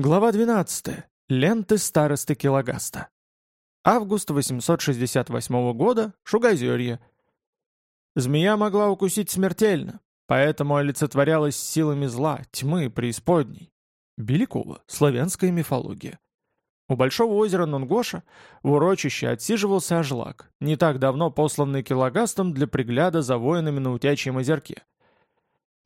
Глава 12. Ленты старосты Килогаста. Август 868 года. Шугозерье. Змея могла укусить смертельно, поэтому олицетворялась силами зла, тьмы, преисподней. Белякова. Славянская мифология. У большого озера Нунгоша в урочище отсиживался Ажлак, не так давно посланный Килогастом для пригляда за воинами на Утячьем озерке.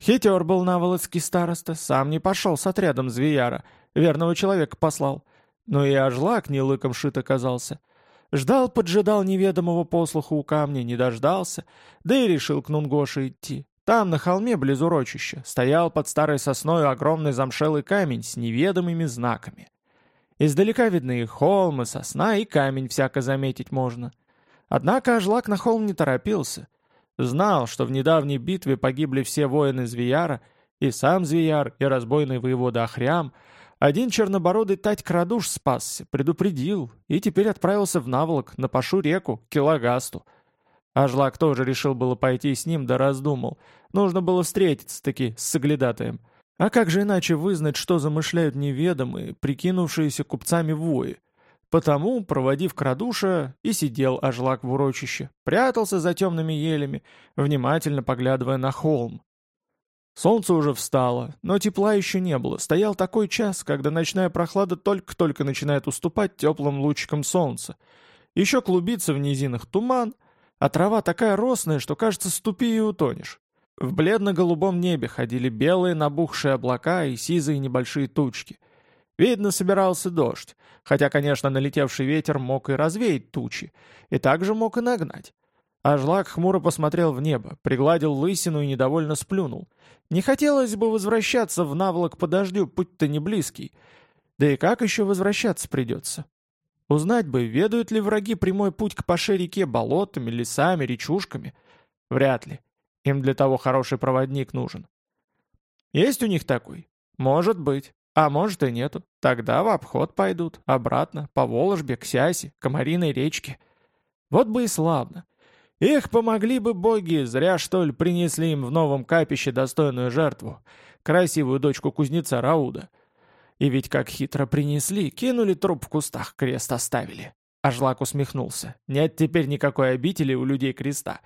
Хитер был наволоцкий староста, сам не пошел с отрядом Звияра, верного человека послал. Но и Ажлак не лыком шит оказался. Ждал-поджидал неведомого послуха у камня, не дождался, да и решил к Нунгоше идти. Там, на холме близ урочища, стоял под старой сосной огромный замшелый камень с неведомыми знаками. Издалека видны и холм, и сосна, и камень всяко заметить можно. Однако Ажлак на холм не торопился — Знал, что в недавней битве погибли все воины Звияра, и сам Звияр, и разбойный воевода Ахрям. Один чернобородый Тать Крадуш спасся, предупредил, и теперь отправился в Наволок, на Пашу реку, Килагасту. Ажлак тоже решил было пойти с ним, да раздумал. Нужно было встретиться-таки с соглядатаем. А как же иначе вызнать, что замышляют неведомые, прикинувшиеся купцами вои? Потому, проводив крадуша, и сидел Ажлак в урочище, прятался за темными елями, внимательно поглядывая на холм. Солнце уже встало, но тепла еще не было. Стоял такой час, когда ночная прохлада только-только начинает уступать теплым лучикам солнца. Еще клубится в низинах туман, а трава такая росная, что, кажется, ступи и утонешь. В бледно-голубом небе ходили белые набухшие облака и сизые небольшие тучки — Видно, собирался дождь, хотя, конечно, налетевший ветер мог и развеять тучи, и также мог и нагнать. Ажлак хмуро посмотрел в небо, пригладил лысину и недовольно сплюнул. Не хотелось бы возвращаться в наволок по дождю, путь-то не близкий. Да и как еще возвращаться придется? Узнать бы, ведают ли враги прямой путь к паше реке болотами, лесами, речушками? Вряд ли. Им для того хороший проводник нужен. Есть у них такой? Может быть. А может и нету. Тогда в обход пойдут, обратно, по Волжбе, к Сясе, Комариной речке. Вот бы и славно. Их помогли бы боги, зря что ли принесли им в новом капище достойную жертву, красивую дочку кузнеца Рауда. И ведь как хитро принесли, кинули труп в кустах, крест оставили. Ажлак усмехнулся. Нет теперь никакой обители у людей креста.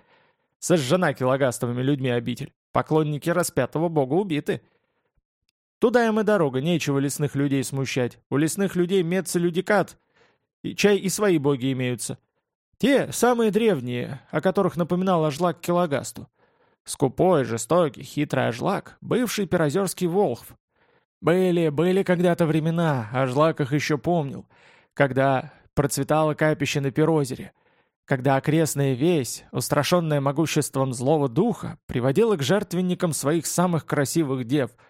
Сожжена килогастовыми людьми обитель. Поклонники распятого бога убиты. Туда им и дорога, нечего лесных людей смущать. У лесных людей мецелюдикат, и чай и свои боги имеются. Те, самые древние, о которых напоминал Ажлак Килогасту. Скупой, жестокий, хитрый Ажлак, бывший пирозерский Волхв. Были, были когда-то времена, Ажлак их еще помнил, когда процветало капище на Пирозере, когда окрестная весь, устрашенная могуществом злого духа, приводила к жертвенникам своих самых красивых дев —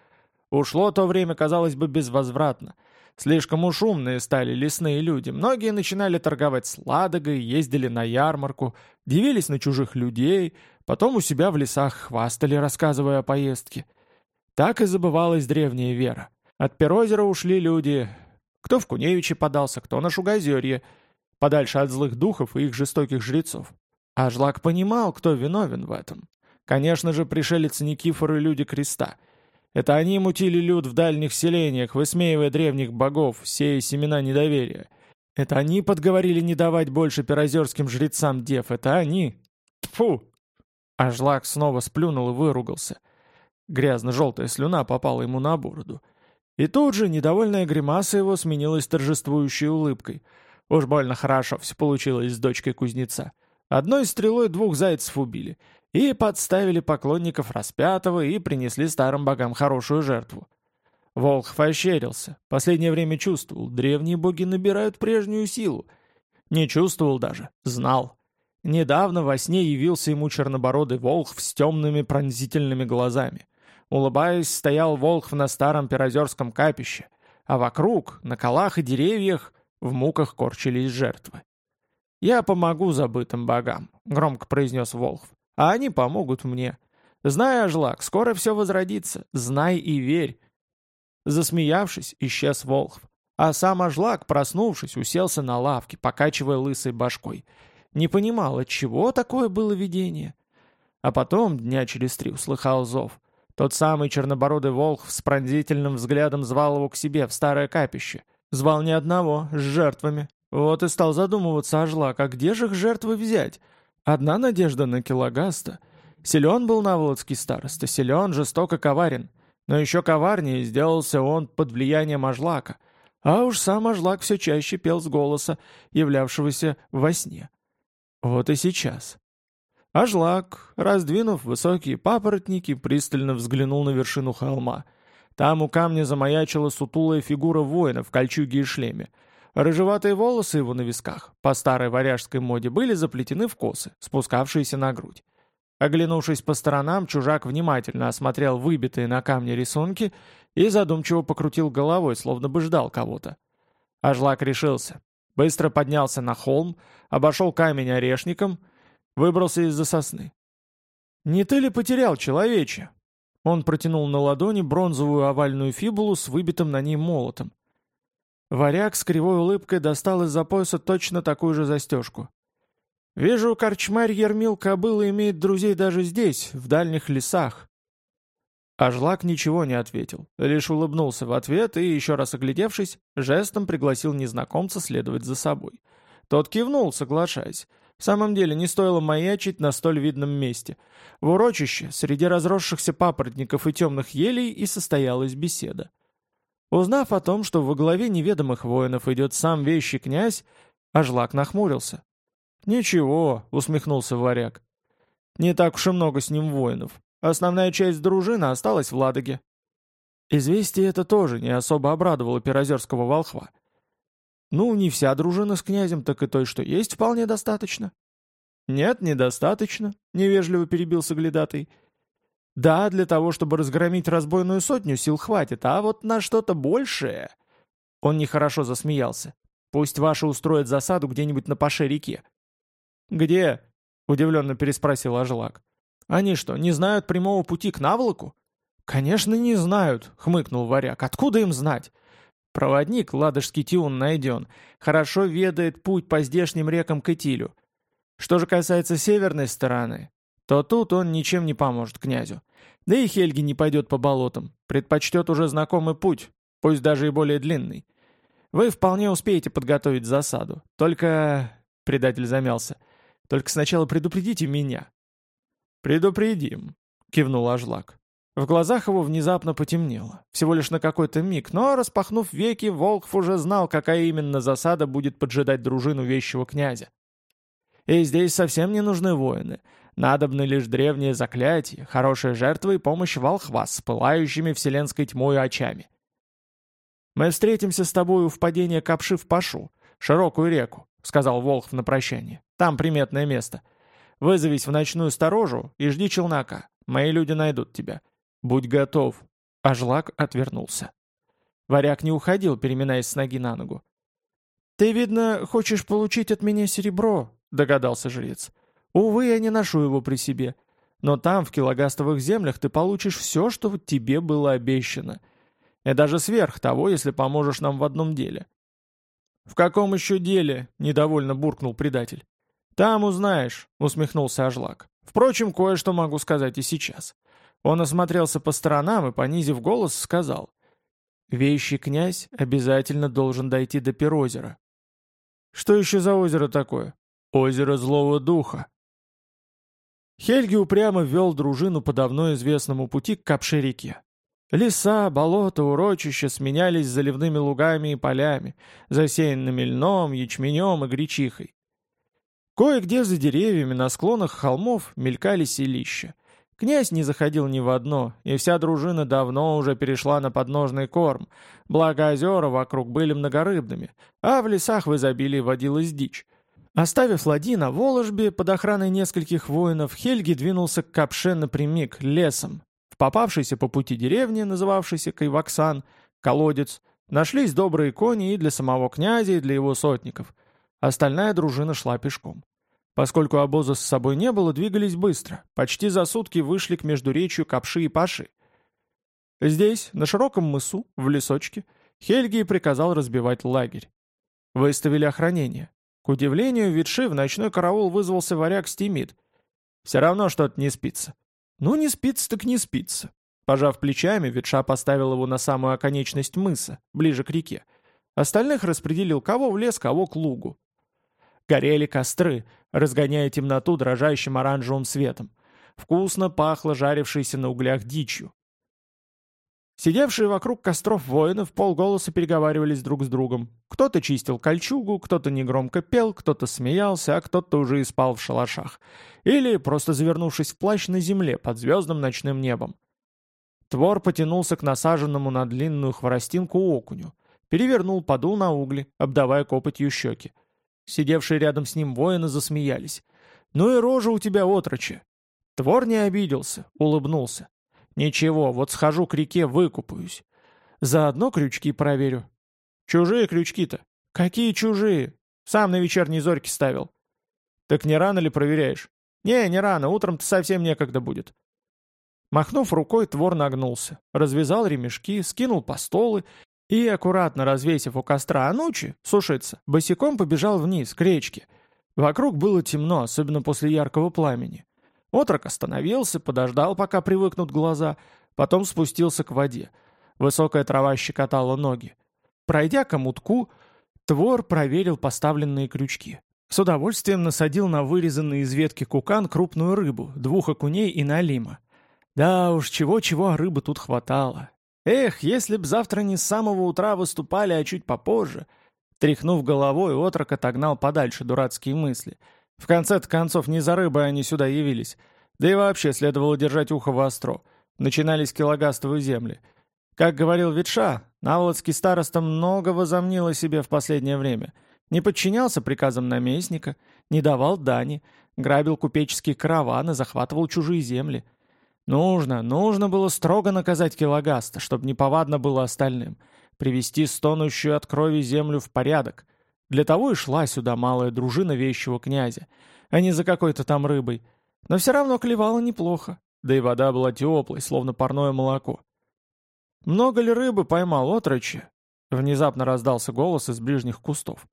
Ушло то время, казалось бы, безвозвратно. Слишком уж умные стали лесные люди. Многие начинали торговать с Ладогой, ездили на ярмарку, дивились на чужих людей, потом у себя в лесах хвастали, рассказывая о поездке. Так и забывалась древняя вера. От Перозера ушли люди. Кто в Куневичи подался, кто на Шугозерье, подальше от злых духов и их жестоких жрецов. А Жлак понимал, кто виновен в этом. Конечно же, пришелец Никифор и люди креста — это они мутили люд в дальних селениях, высмеивая древних богов, сея семена недоверия. Это они подговорили не давать больше пирозерским жрецам дев. Это они. Тфу! Ажлак снова сплюнул и выругался. Грязно-желтая слюна попала ему на бороду. И тут же недовольная гримаса его сменилась торжествующей улыбкой. Уж больно хорошо все получилось с дочкой кузнеца. Одной стрелой двух зайцев убили — и подставили поклонников распятого и принесли старым богам хорошую жертву. Волхв ощерился. Последнее время чувствовал, древние боги набирают прежнюю силу. Не чувствовал даже, знал. Недавно во сне явился ему чернобородый волхв с темными пронзительными глазами. Улыбаясь, стоял волхв на старом пирозерском капище, а вокруг, на колах и деревьях, в муках корчились жертвы. «Я помогу забытым богам», — громко произнес волхв а они помогут мне. Знай, Ажлак, скоро все возродится, знай и верь». Засмеявшись, исчез Волхв. А сам Ажлак, проснувшись, уселся на лавке, покачивая лысой башкой. Не понимал, от чего такое было видение. А потом, дня через три, услыхал зов. Тот самый чернобородый волк с пронзительным взглядом звал его к себе в старое капище. Звал не одного, с жертвами. Вот и стал задумываться Ажлак, а где же их жертвы взять? Одна надежда на Килогаста. Силен был наволодский староста, силен, жестоко коварен. Но еще коварнее сделался он под влиянием Ажлака. А уж сам Ажлак все чаще пел с голоса, являвшегося во сне. Вот и сейчас. Ажлак, раздвинув высокие папоротники, пристально взглянул на вершину холма. Там у камня замаячила сутулая фигура воина в кольчуге и шлеме. Рыжеватые волосы его на висках, по старой варяжской моде, были заплетены в косы, спускавшиеся на грудь. Оглянувшись по сторонам, чужак внимательно осмотрел выбитые на камне рисунки и задумчиво покрутил головой, словно бы ждал кого-то. Ажлак решился. Быстро поднялся на холм, обошел камень орешником — Выбрался из-за сосны. «Не ты ли потерял, человече?» Он протянул на ладони бронзовую овальную фибулу с выбитым на ней молотом. Варяг с кривой улыбкой достал из-за пояса точно такую же застежку. «Вижу, корчмарь Ермил Кобыла имеет друзей даже здесь, в дальних лесах». Ажлак ничего не ответил, лишь улыбнулся в ответ и, еще раз оглядевшись, жестом пригласил незнакомца следовать за собой. Тот кивнул, соглашаясь, в самом деле, не стоило маячить на столь видном месте. В урочище, среди разросшихся папоротников и темных елей, и состоялась беседа. Узнав о том, что во главе неведомых воинов идет сам вещий князь, Ажлак нахмурился. «Ничего», — усмехнулся варяг. «Не так уж и много с ним воинов. Основная часть дружины осталась в Ладоге». Известие это тоже не особо обрадовало пирозерского волхва. Ну, не вся дружина с князем, так и той, что есть, вполне достаточно. Нет, недостаточно, невежливо перебил соглядатый. Да, для того, чтобы разгромить разбойную сотню, сил хватит, а вот на что-то большее... Он нехорошо засмеялся. Пусть ваши устроят засаду где-нибудь на Паше-реке. «Где?» — удивленно переспросил Ажлак. «Они что, не знают прямого пути к наволоку?» «Конечно, не знают», — хмыкнул варяг. «Откуда им знать? Проводник, ладожский тиун найден, хорошо ведает путь по здешним рекам к Итилю. Что же касается северной стороны, то тут он ничем не поможет князю. Да и Хельги не пойдет по болотам, предпочтет уже знакомый путь, пусть даже и более длинный. Вы вполне успеете подготовить засаду. Только...» — предатель замялся. «Только сначала предупредите меня». «Предупредим», — кивнул Ажлак. В глазах его внезапно потемнело. Всего лишь на какой-то миг, но, распахнув веки, Волков уже знал, какая именно засада будет поджидать дружину вещего князя. И здесь совсем не нужны воины. Надобны лишь древние заклятия, хорошая жертва и помощь волхва с пылающими вселенской тьмой очами. «Мы встретимся с тобой у впадения Капши в Пашу, широкую реку», — сказал Волхв на прощание. «Там приметное место. Вызовись в ночную сторожу и жди челнока. Мои люди найдут тебя. «Будь готов!» Ажлак отвернулся. Варяг не уходил, переминаясь с ноги на ногу. «Ты, видно, хочешь получить от меня серебро», — догадался жрец. «Увы, я не ношу его при себе. Но там, в килогастовых землях, ты получишь все, что тебе было обещано. И даже сверх того, если поможешь нам в одном деле». «В каком еще деле?» — недовольно буркнул предатель. «Там узнаешь», — усмехнулся Ажлак. «Впрочем, кое-что могу сказать и сейчас. Он осмотрелся по сторонам и, понизив голос, сказал, «Вещий князь обязательно должен дойти до Перозера». «Что еще за озеро такое?» «Озеро Злого Духа». Хельги упрямо вел дружину по давно известному пути к Капшерике. Леса, болота, урочища сменялись заливными лугами и полями, засеянными льном, ячменем и гречихой. Кое-где за деревьями на склонах холмов мелькали селища — Князь не заходил ни в одно, и вся дружина давно уже перешла на подножный корм, благо озера вокруг были многорыбными, а в лесах в изобилии водилась дичь. Оставив ладьи на Воложбе под охраной нескольких воинов, Хельги двинулся к Капше напрямик, лесом. В попавшейся по пути деревне, называвшейся Кайваксан, колодец, нашлись добрые кони и для самого князя, и для его сотников. Остальная дружина шла пешком. Поскольку обоза с собой не было, двигались быстро. Почти за сутки вышли к междуречью Капши и Паши. Здесь, на широком мысу, в лесочке, Хельгий приказал разбивать лагерь. Выставили охранение. К удивлению Витши в ночной караул вызвался варяг Стимит. Все равно что-то не спится. Ну, не спится, так не спится. Пожав плечами, ветша поставил его на самую оконечность мыса, ближе к реке. Остальных распределил кого в лес, кого к лугу. Горели костры, разгоняя темноту дрожащим оранжевым светом. Вкусно пахло жарившейся на углях дичью. Сидевшие вокруг костров воины в полголоса переговаривались друг с другом. Кто-то чистил кольчугу, кто-то негромко пел, кто-то смеялся, а кто-то уже и спал в шалашах. Или просто завернувшись в плащ на земле под звездным ночным небом. Твор потянулся к насаженному на длинную хворостинку окуню. Перевернул, подул на угли, обдавая копотью щеки. Сидевшие рядом с ним воины засмеялись. «Ну и рожа у тебя, отрочи!» Твор не обиделся, улыбнулся. «Ничего, вот схожу к реке, выкупаюсь. Заодно крючки проверю». «Чужие крючки-то?» «Какие чужие? Сам на вечерней зорьке ставил». «Так не рано ли проверяешь?» «Не, не рано, утром-то совсем некогда будет». Махнув рукой, Твор нагнулся, развязал ремешки, скинул постолы и, аккуратно развесив у костра анучи, сушиться, босиком побежал вниз, к речке. Вокруг было темно, особенно после яркого пламени. Отрок остановился, подождал, пока привыкнут глаза, потом спустился к воде. Высокая трава щекотала ноги. Пройдя к омутку, Твор проверил поставленные крючки. С удовольствием насадил на вырезанный из ветки кукан крупную рыбу, двух окуней и налима. Да уж, чего-чего, а рыбы тут хватало. Эх, если б завтра не с самого утра выступали, а чуть попозже. Тряхнув головой, отрок отогнал подальше дурацкие мысли. В конце-то концов, не за рыбой они сюда явились. Да и вообще следовало держать ухо востро. Начинались килогастовые земли. Как говорил Ветша, Наволодский староста много возомнил о себе в последнее время. Не подчинялся приказам наместника, не давал дани, грабил купеческие караваны, захватывал чужие земли — Нужно, нужно было строго наказать Килогаста, чтобы неповадно было остальным, привести стонущую от крови землю в порядок. Для того и шла сюда малая дружина вещего князя, а не за какой-то там рыбой. Но все равно клевала неплохо, да и вода была теплой, словно парное молоко. «Много ли рыбы поймал, отрочи?» Внезапно раздался голос из ближних кустов.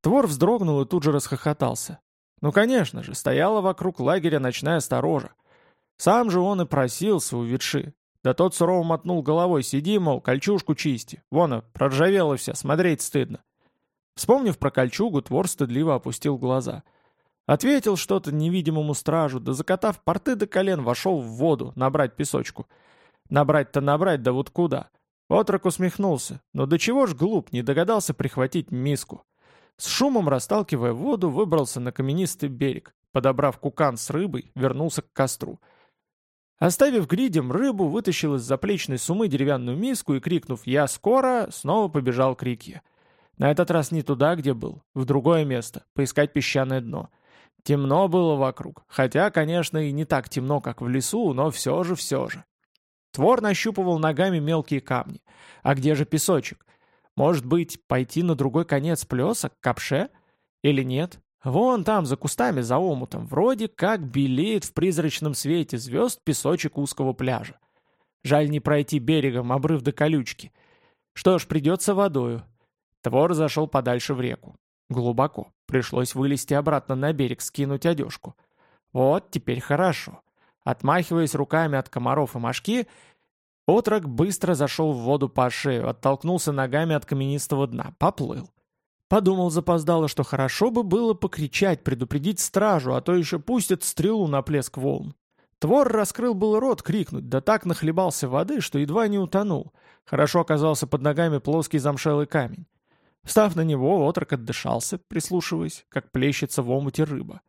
Твор вздрогнул и тут же расхохотался. Ну, конечно же, стояла вокруг лагеря ночная сторожа. Сам же он и просился у ветши. Да тот сурово мотнул головой, сиди, мол, кольчужку чисти. Вон, а, проржавела вся, смотреть стыдно. Вспомнив про кольчугу, Твор стыдливо опустил глаза. Ответил что-то невидимому стражу, да закатав порты до колен, вошел в воду, набрать песочку. Набрать-то набрать, да вот куда? Отрок усмехнулся, но до чего ж глуп, не догадался прихватить миску. С шумом расталкивая воду, выбрался на каменистый берег. Подобрав кукан с рыбой, вернулся к костру — Оставив гридем рыбу, вытащил из заплечной сумы деревянную миску и, крикнув «Я скоро!», снова побежал к реке. На этот раз не туда, где был, в другое место, поискать песчаное дно. Темно было вокруг, хотя, конечно, и не так темно, как в лесу, но все же, все же. Твор нащупывал ногами мелкие камни. А где же песочек? Может быть, пойти на другой конец плеса, к капше? Или нет? Вон там, за кустами, за омутом, вроде как белеет в призрачном свете звезд песочек узкого пляжа. Жаль не пройти берегом, обрыв до колючки. Что ж, придется водою. Твор зашел подальше в реку. Глубоко. Пришлось вылезти обратно на берег, скинуть одежку. Вот, теперь хорошо. Отмахиваясь руками от комаров и мошки, отрок быстро зашел в воду по шею, оттолкнулся ногами от каменистого дна, поплыл. Подумал запоздало, что хорошо бы было покричать, предупредить стражу, а то еще пустят стрелу на плеск волн. Твор раскрыл был рот крикнуть, да так нахлебался воды, что едва не утонул. Хорошо оказался под ногами плоский замшелый камень. Встав на него, отрок отдышался, прислушиваясь, как плещется в омуте рыба.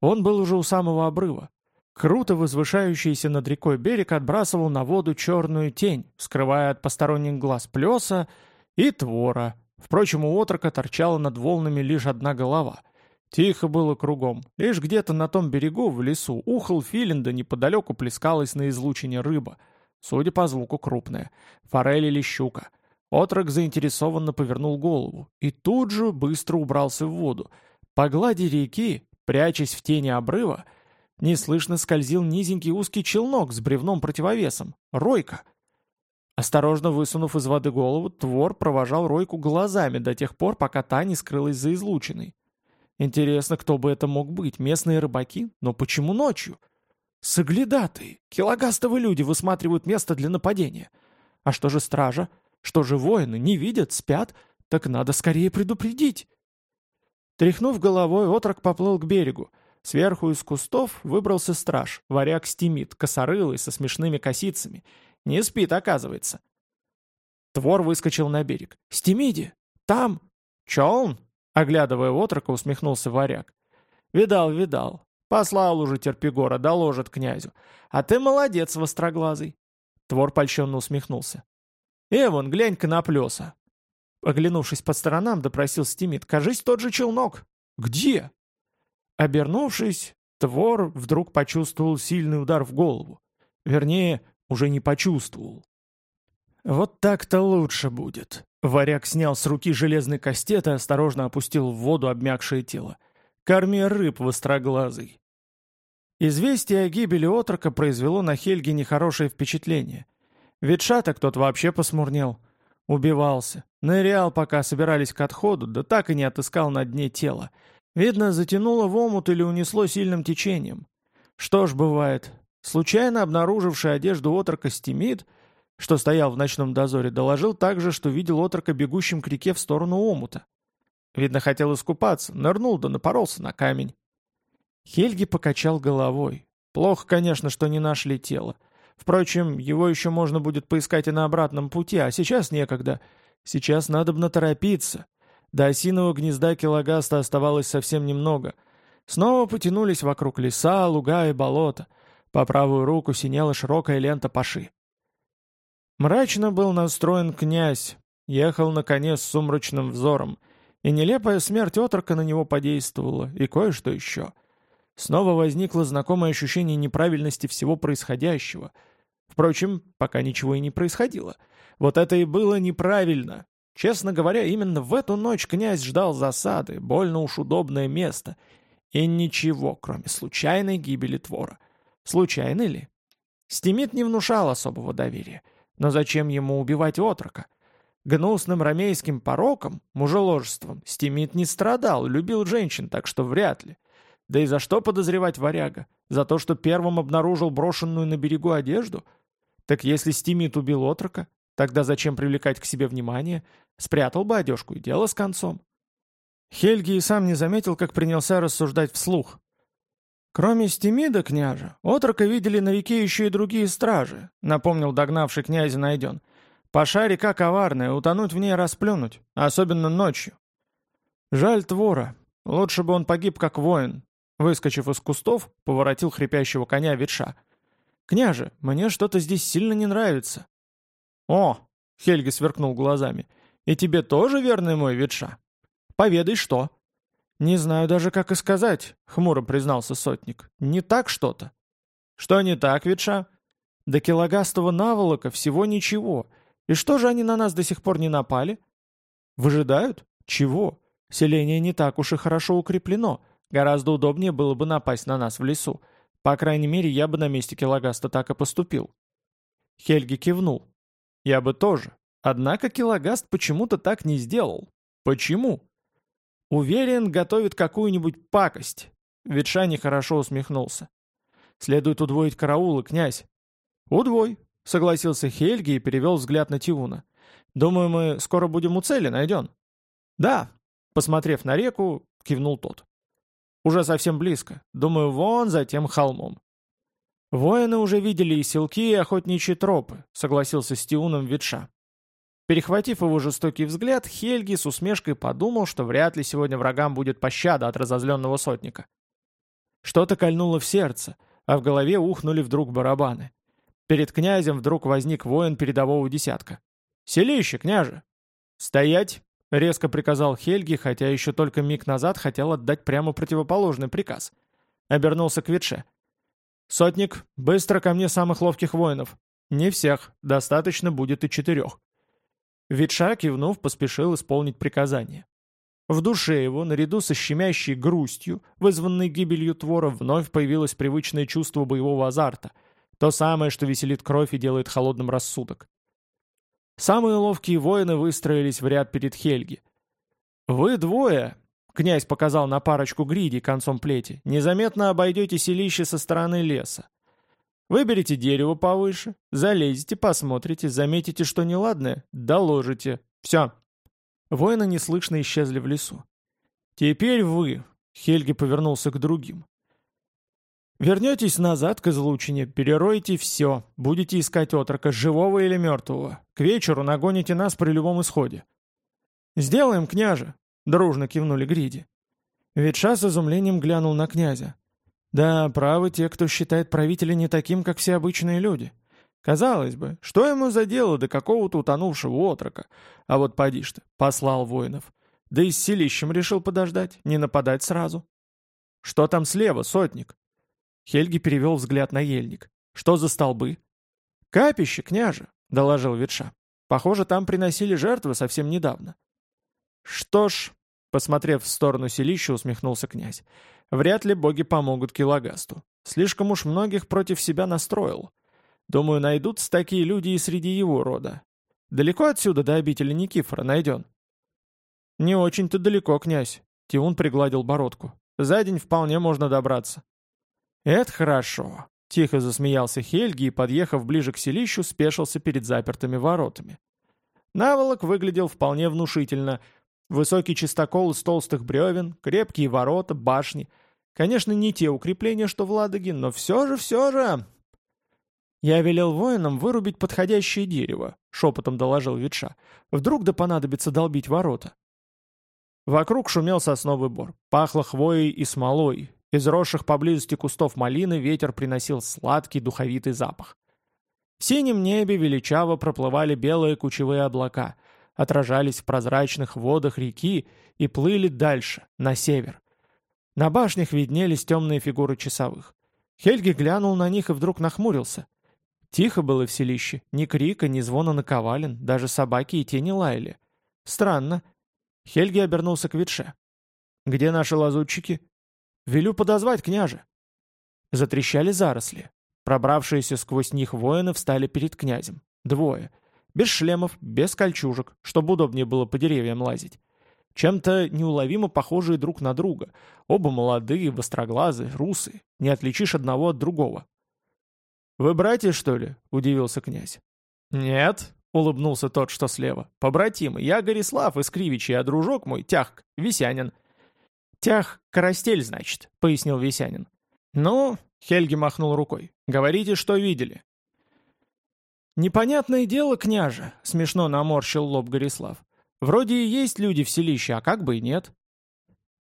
Он был уже у самого обрыва. Круто возвышающийся над рекой берег отбрасывал на воду черную тень, скрывая от посторонних глаз плеса и твора, Впрочем, у отрока торчала над волнами лишь одна голова. Тихо было кругом. Лишь где-то на том берегу, в лесу, ухал филин, да неподалеку плескалась на излучине рыба. Судя по звуку, крупная. Форель или щука. Отрок заинтересованно повернул голову и тут же быстро убрался в воду. По глади реки, прячась в тени обрыва, неслышно скользил низенький узкий челнок с бревном противовесом. Ройка — Осторожно высунув из воды голову, Твор провожал Ройку глазами до тех пор, пока та не скрылась за излучиной. Интересно, кто бы это мог быть, местные рыбаки? Но почему ночью? Соглядатые, килогастовы люди высматривают место для нападения. А что же стража? Что же воины? Не видят, спят? Так надо скорее предупредить. Тряхнув головой, отрок поплыл к берегу. Сверху из кустов выбрался страж, варяг стимит, косорылый, со смешными косицами. Не спит, оказывается. Твор выскочил на берег. «Стимиди! Там!» «Челн?» — оглядывая отрока, усмехнулся варяг. «Видал, видал. Послал уже Терпигора, доложит князю. А ты молодец, востроглазый!» Твор польщенно усмехнулся. «Эвон, глянь-ка на плеса!» Оглянувшись по сторонам, допросил Стимит. «Кажись, тот же челнок!» «Где?» Обернувшись, Твор вдруг почувствовал сильный удар в голову. Вернее, уже не почувствовал. «Вот так-то лучше будет». Варяг снял с руки железный кастет и осторожно опустил в воду обмякшее тело. «Корми рыб, востроглазый». Известие о гибели отрока произвело на Хельге нехорошее впечатление. Ведь шаток тот вообще посмурнел. Убивался. Нырял, пока собирались к отходу, да так и не отыскал на дне тело. Видно, затянуло в омут или унесло сильным течением. Что ж бывает. Случайно обнаруживший одежду отрока Стимит — что стоял в ночном дозоре, доложил также, что видел отрока бегущим к реке в сторону омута. Видно, хотел искупаться, нырнул да напоролся на камень. Хельги покачал головой. Плохо, конечно, что не нашли тело. Впрочем, его еще можно будет поискать и на обратном пути, а сейчас некогда. Сейчас надо бы наторопиться. До осиного гнезда Килогаста оставалось совсем немного. Снова потянулись вокруг леса, луга и болота. По правую руку синела широкая лента паши. Мрачно был настроен князь, ехал на коне с сумрачным взором, и нелепая смерть отрока на него подействовала, и кое-что еще. Снова возникло знакомое ощущение неправильности всего происходящего. Впрочем, пока ничего и не происходило. Вот это и было неправильно. Честно говоря, именно в эту ночь князь ждал засады, больно уж удобное место. И ничего, кроме случайной гибели Твора. Случайно ли? Стимит не внушал особого доверия. Но зачем ему убивать отрока? Гнусным ромейским пороком, мужеложеством, Стимит не страдал, любил женщин, так что вряд ли. Да и за что подозревать варяга? За то, что первым обнаружил брошенную на берегу одежду? Так если Стимит убил отрока, тогда зачем привлекать к себе внимание? Спрятал бы одежку и дело с концом. Хельги и сам не заметил, как принялся рассуждать вслух. «Кроме Стемида, княжа, отрока видели на реке еще и другие стражи», напомнил догнавший князя найден. «Паша река коварная, утонуть в ней расплюнуть, особенно ночью». «Жаль Твора. Лучше бы он погиб как воин», выскочив из кустов, поворотил хрипящего коня ветша. «Княже, мне что-то здесь сильно не нравится». «О!» — Хельги сверкнул глазами. «И тебе тоже верный мой ветша? Поведай, что?» «Не знаю даже, как и сказать», — хмуро признался сотник. «Не так что-то». «Что не так, ветша?» «До килогастого наволока всего ничего. И что же они на нас до сих пор не напали?» «Выжидают? Чего? Селение не так уж и хорошо укреплено. Гораздо удобнее было бы напасть на нас в лесу. По крайней мере, я бы на месте Килогаста так и поступил». Хельги кивнул. «Я бы тоже. Однако Килогаст почему-то так не сделал. Почему?» Уверен, готовит какую-нибудь пакость. Ветша нехорошо усмехнулся. Следует удвоить караулы, князь. Удвой, согласился Хельги и перевел взгляд на Тиуна. Думаю, мы скоро будем у цели, найдем. Да, посмотрев на реку, кивнул тот. Уже совсем близко. Думаю, вон за тем холмом. Воины уже видели и селки, и охотничьи тропы, согласился с Тиуном Ветша. Перехватив его жестокий взгляд, Хельги с усмешкой подумал, что вряд ли сегодня врагам будет пощада от разозленного сотника. Что-то кольнуло в сердце, а в голове ухнули вдруг барабаны. Перед князем вдруг возник воин передового десятка. «Селище, княже!» «Стоять!» — резко приказал Хельги, хотя еще только миг назад хотел отдать прямо противоположный приказ. Обернулся к Ветше. «Сотник, быстро ко мне самых ловких воинов. Не всех, достаточно будет и четырех». Ветша, кивнув, поспешил исполнить приказание. В душе его, наряду со щемящей грустью, вызванной гибелью Твора, вновь появилось привычное чувство боевого азарта, то самое, что веселит кровь и делает холодным рассудок. Самые ловкие воины выстроились в ряд перед Хельги. «Вы двое», — князь показал на парочку гриди концом плети, — «незаметно обойдете селище со стороны леса. Выберите дерево повыше, залезете, посмотрите, заметите, что неладное, доложите. Все. Воины неслышно исчезли в лесу. Теперь вы, Хельги повернулся к другим. Вернетесь назад к излучине, перероете все, будете искать отрока, живого или мертвого. К вечеру нагоните нас при любом исходе. «Сделаем, княже!» — дружно кивнули Гриди. Ветша с изумлением глянул на князя. «Да, правы те, кто считает правителя не таким, как все обычные люди. Казалось бы, что ему за дело до какого-то утонувшего отрока? А вот поди ты, послал воинов. Да и с селищем решил подождать, не нападать сразу. Что там слева, сотник?» Хельги перевел взгляд на ельник. «Что за столбы?» «Капище, княже», — доложил Ветша. «Похоже, там приносили жертвы совсем недавно». «Что ж», — посмотрев в сторону селища, усмехнулся князь, «вряд ли боги помогут Килагасту. Слишком уж многих против себя настроил. Думаю, найдутся такие люди и среди его рода. Далеко отсюда до обители Никифора найден?» «Не очень-то далеко, князь», — Тиун пригладил бородку. «За день вполне можно добраться». «Это хорошо», — тихо засмеялся Хельги и, подъехав ближе к селищу, спешился перед запертыми воротами. Наволок выглядел вполне внушительно. Высокий чистокол из толстых бревен, крепкие ворота, башни. Конечно, не те укрепления, что в Ладоге, но все же, все же... «Я велел воинам вырубить подходящее дерево», — шепотом доложил Ветша. «Вдруг да понадобится долбить ворота». Вокруг шумел сосновый бор, пахло хвоей и смолой, из росших поблизости кустов малины ветер приносил сладкий духовитый запах. В синем небе величаво проплывали белые кучевые облака, отражались в прозрачных водах реки и плыли дальше, на север. На башнях виднелись темные фигуры часовых. Хельги глянул на них и вдруг нахмурился. Тихо было в селище, ни крика, ни звона наковален, даже собаки и те не лаяли. Странно. Хельги обернулся к Витше. «Где наши лазутчики?» «Велю подозвать, княже!» Затрещали заросли. Пробравшиеся сквозь них воины встали перед князем. Двое. Без шлемов, без кольчужек, чтобы удобнее было по деревьям лазить. Чем-то неуловимо похожие друг на друга. Оба молодые, востроглазые, русые. Не отличишь одного от другого. «Вы братья, что ли?» — удивился князь. «Нет», — улыбнулся тот, что слева. «Побратимы, я Горислав из Кривичи, а дружок мой, Тяг, Висянин. «Тях, карастель, значит», — пояснил Весянин. «Ну», — Хельги махнул рукой, — «говорите, что видели». «Непонятное дело, княже», — смешно наморщил лоб Горислав. «Вроде и есть люди в селище, а как бы и нет».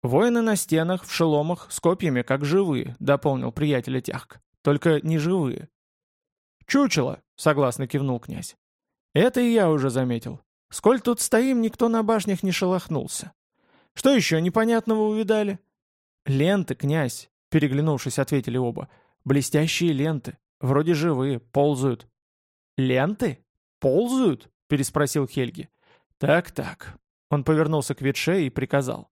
«Воины на стенах, в шеломах, с копьями, как живые», — дополнил приятеля Тяхк. «Только не живые». «Чучело», — согласно кивнул князь. «Это и я уже заметил. Сколь тут стоим, никто на башнях не шелохнулся. Что еще непонятного увидали?» «Ленты, князь», — переглянувшись, ответили оба. «Блестящие ленты. Вроде живые, ползают». «Ленты? Ползают?» — переспросил Хельги. «Так-так». Он повернулся к ветше и приказал.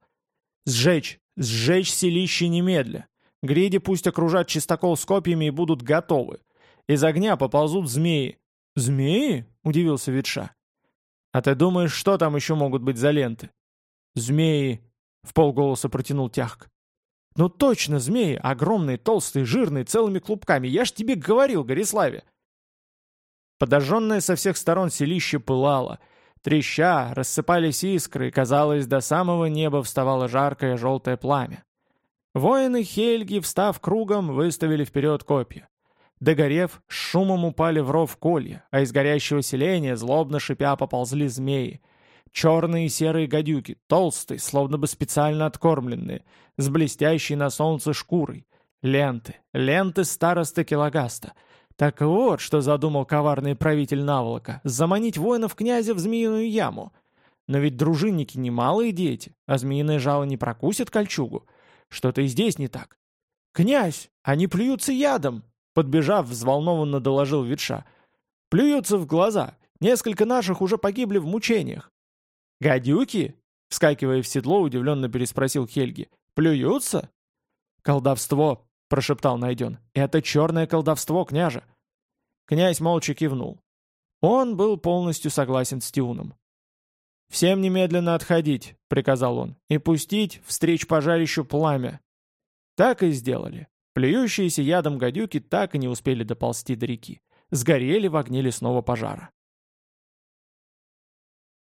«Сжечь! Сжечь селище немедля! Гриди пусть окружат чистокол с копьями и будут готовы. Из огня поползут змеи». «Змеи?» — удивился ветша. «А ты думаешь, что там еще могут быть за ленты?» «Змеи!» — в полголоса протянул тяжк. «Ну точно, змеи! Огромные, толстые, жирные, целыми клубками! Я ж тебе говорил, Гориславе!» Подожженное со всех сторон селище пылало. Треща, рассыпались искры, и, казалось, до самого неба вставало жаркое желтое пламя. Воины Хельги, встав кругом, выставили вперед копья. Догорев, шумом упали в ров колья, а из горящего селения, злобно шипя, поползли змеи — Черные и серые гадюки, толстые, словно бы специально откормленные, с блестящей на солнце шкурой. Ленты, ленты староста Килагаста. Так вот, что задумал коварный правитель Наволока — заманить воинов князя в змеиную яму. Но ведь дружинники не малые дети, а змеиное жало не прокусит кольчугу. Что-то и здесь не так. «Князь, они плюются ядом!» Подбежав, взволнованно доложил Ветша. «Плюются в глаза. Несколько наших уже погибли в мучениях. «Гадюки?» — вскакивая в седло, удивленно переспросил Хельги. «Плюются?» «Колдовство!» — прошептал Найден. «Это черное колдовство, княже!» Князь молча кивнул. Он был полностью согласен с Тиуном. «Всем немедленно отходить», — приказал он, — «и пустить встреч пожарищу пламя». Так и сделали. Плюющиеся ядом гадюки так и не успели доползти до реки. Сгорели в огне лесного пожара.